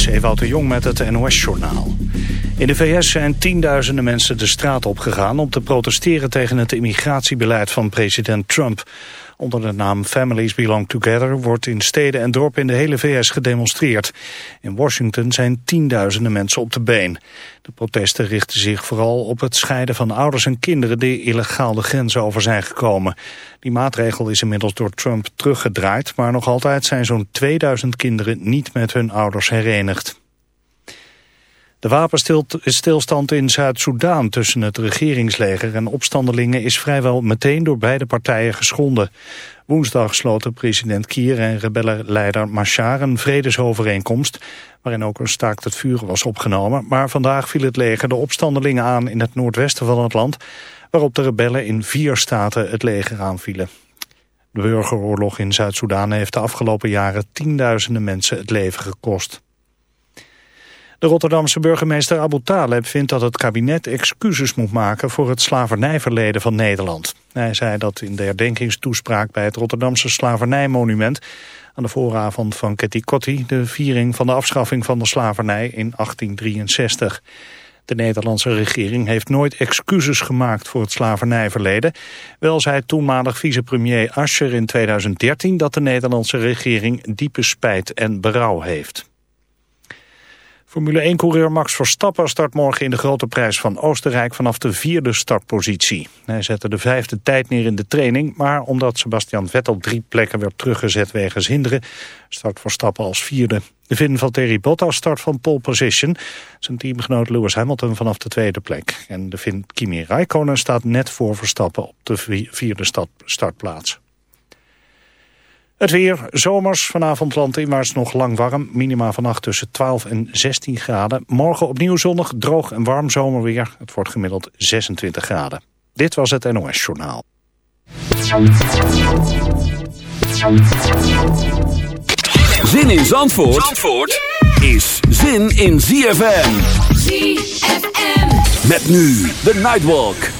is de Jong met het NOS-journaal. In de VS zijn tienduizenden mensen de straat opgegaan... om te protesteren tegen het immigratiebeleid van president Trump. Onder de naam Families Belong Together wordt in steden en dorpen in de hele VS gedemonstreerd. In Washington zijn tienduizenden mensen op de been. De protesten richten zich vooral op het scheiden van ouders en kinderen die illegaal de grens over zijn gekomen. Die maatregel is inmiddels door Trump teruggedraaid, maar nog altijd zijn zo'n 2000 kinderen niet met hun ouders herenigd. De wapenstilstand in Zuid-Soedan tussen het regeringsleger en opstandelingen is vrijwel meteen door beide partijen geschonden. Woensdag sloten president Kier en rebellenleider Machar een vredesovereenkomst, waarin ook een staakt het vuren was opgenomen. Maar vandaag viel het leger de opstandelingen aan in het noordwesten van het land, waarop de rebellen in vier staten het leger aanvielen. De burgeroorlog in Zuid-Soedan heeft de afgelopen jaren tienduizenden mensen het leven gekost. De Rotterdamse burgemeester Abu Taleb vindt dat het kabinet excuses moet maken voor het slavernijverleden van Nederland. Hij zei dat in de herdenkingstoespraak bij het Rotterdamse slavernijmonument aan de vooravond van Ketikotti, de viering van de afschaffing van de slavernij in 1863. De Nederlandse regering heeft nooit excuses gemaakt voor het slavernijverleden. Wel zei toenmalig vicepremier Ascher in 2013 dat de Nederlandse regering diepe spijt en berouw heeft. Formule 1-coureur Max Verstappen start morgen in de grote prijs van Oostenrijk vanaf de vierde startpositie. Hij zette de vijfde tijd neer in de training, maar omdat Sebastian Vettel drie plekken werd teruggezet wegens hinderen, start Verstappen als vierde. De Vin van Terry Bottas start van pole position. Zijn teamgenoot Lewis Hamilton vanaf de tweede plek. En de Vin Kimi Raikkonen staat net voor Verstappen op de vierde startplaats. Het weer, zomers, vanavond landinwaarts nog lang warm. Minima vannacht tussen 12 en 16 graden. Morgen opnieuw zonnig, droog en warm zomerweer. Het wordt gemiddeld 26 graden. Dit was het NOS Journaal. Zin in Zandvoort, Zandvoort is zin in ZFM. ZFM. Met nu de Nightwalk.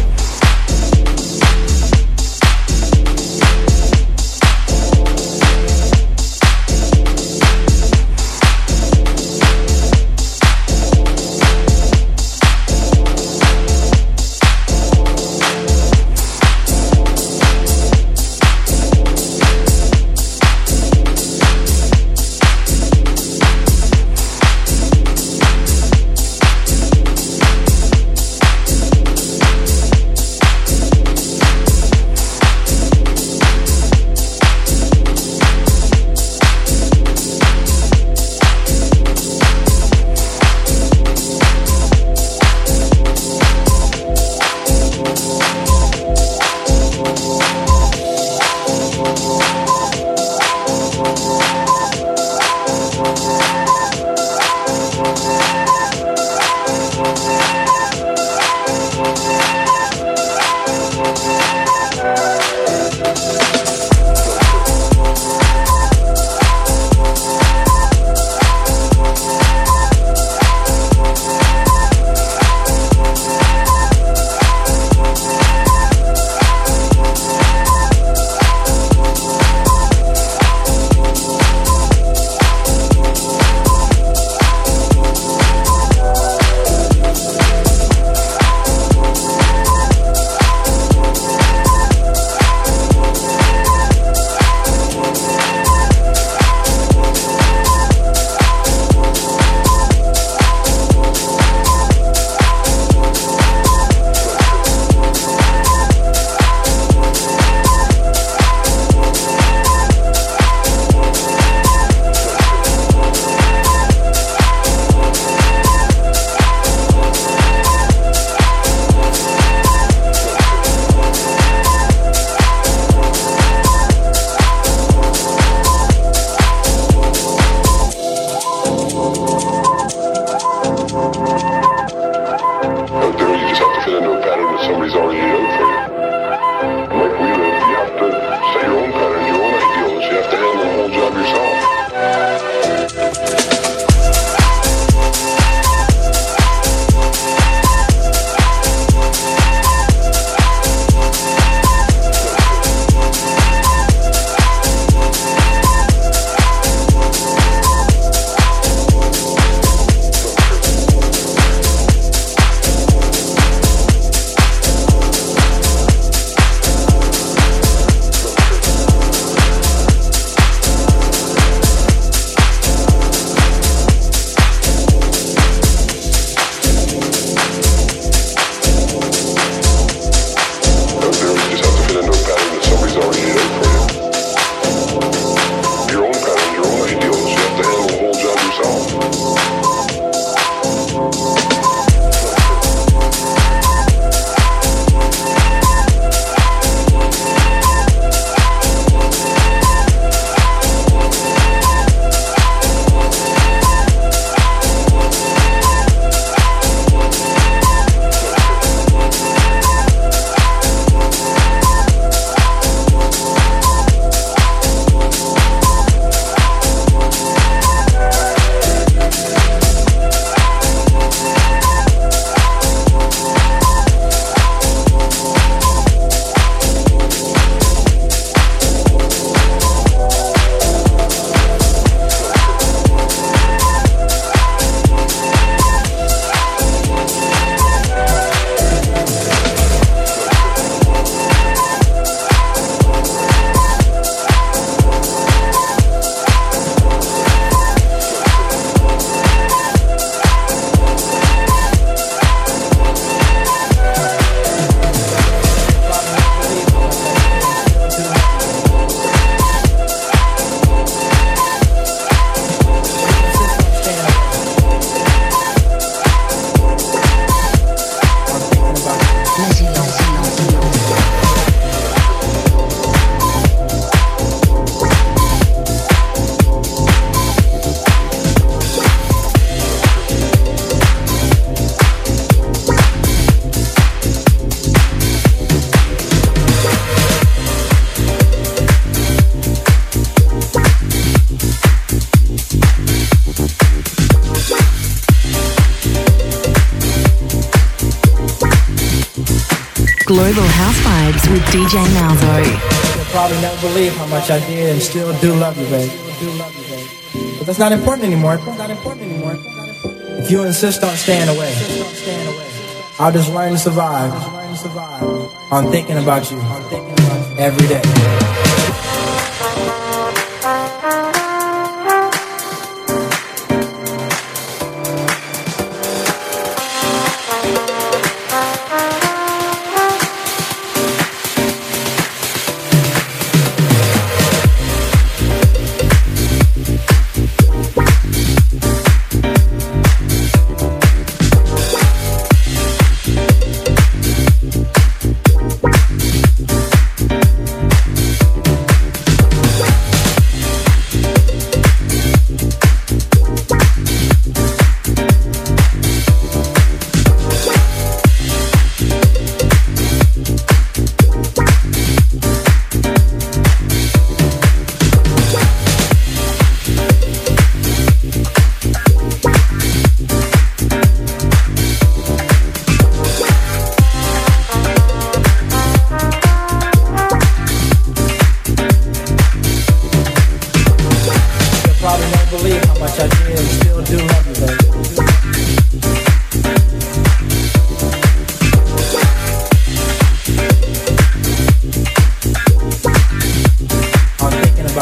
Global House Vibes with DJ Malzo. You'll probably never believe how much I did and still do love you, babe. But that's not important anymore. Not important anymore. If you insist on staying away, I'll just learn to survive on thinking about you every day.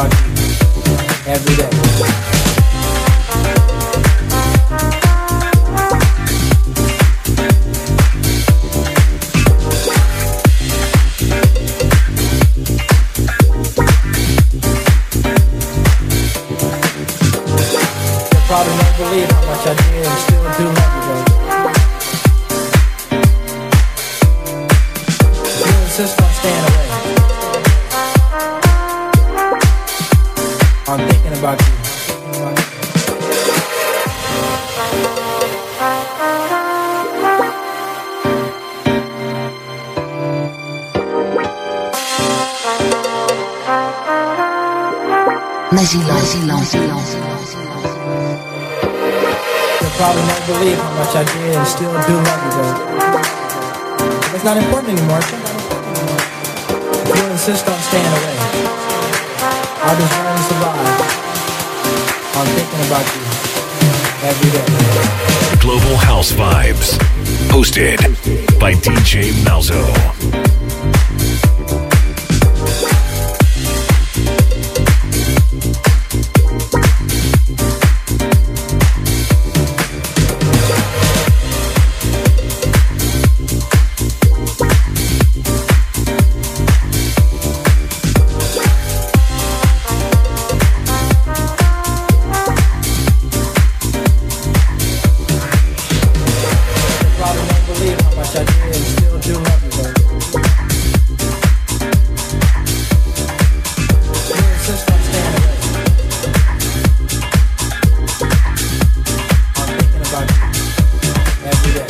every day. Every day.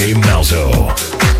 Malzo.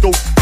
dope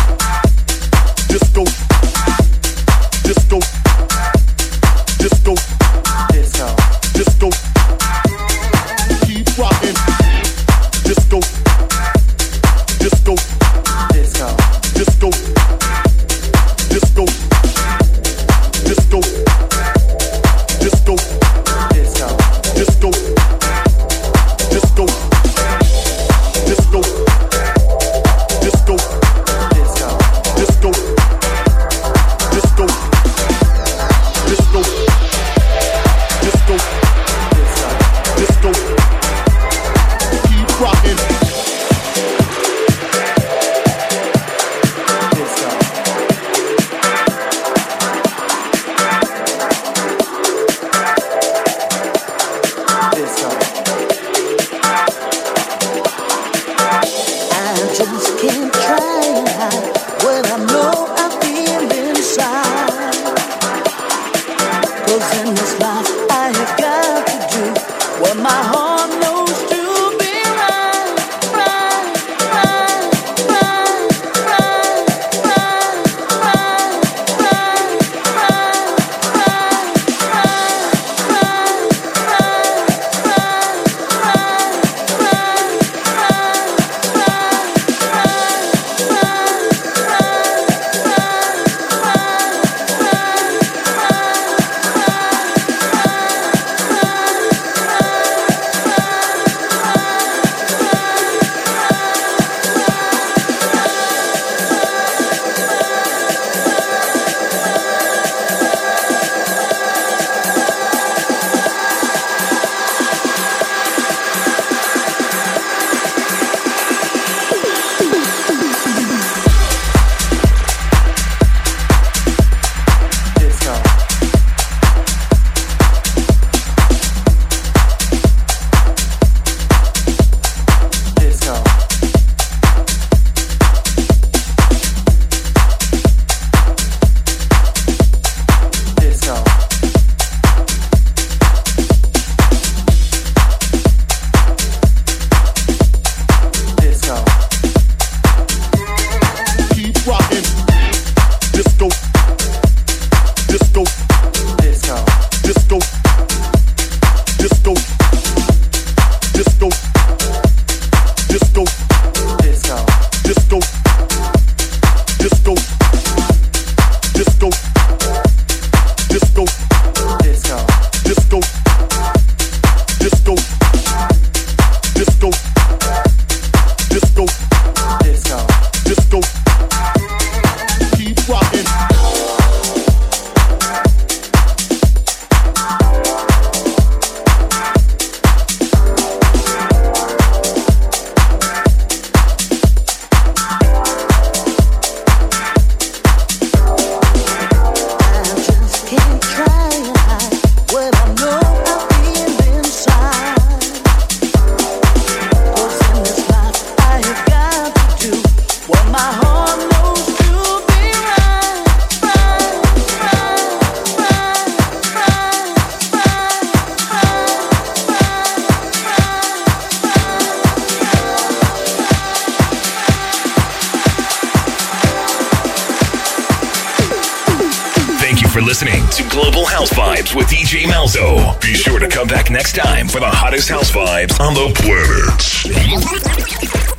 for listening to Global House Vibes with DJ Malzo. Be sure to come back next time for the hottest house vibes on the planet.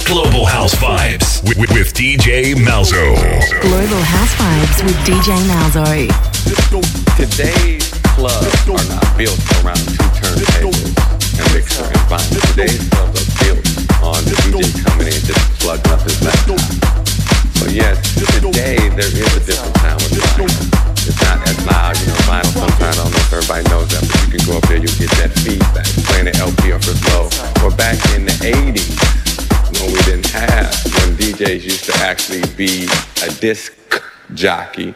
Global House Vibes with, with- with DJ Malzo. Global House Vibes with DJ Malzo. Today's clubs are not built around two turntables and mixer and vinyl. Today's clubs are built on the DJ coming in just plugging up his laptop. So yes, today there is a different sound with vinyl. It's not as loud, you know, vinyl sometimes, I don't know if everybody knows that, but you can go up there, you get that feedback, playing the LP up as low. Or back in the 80s, when we didn't have, when DJs used to actually be a disc jockey,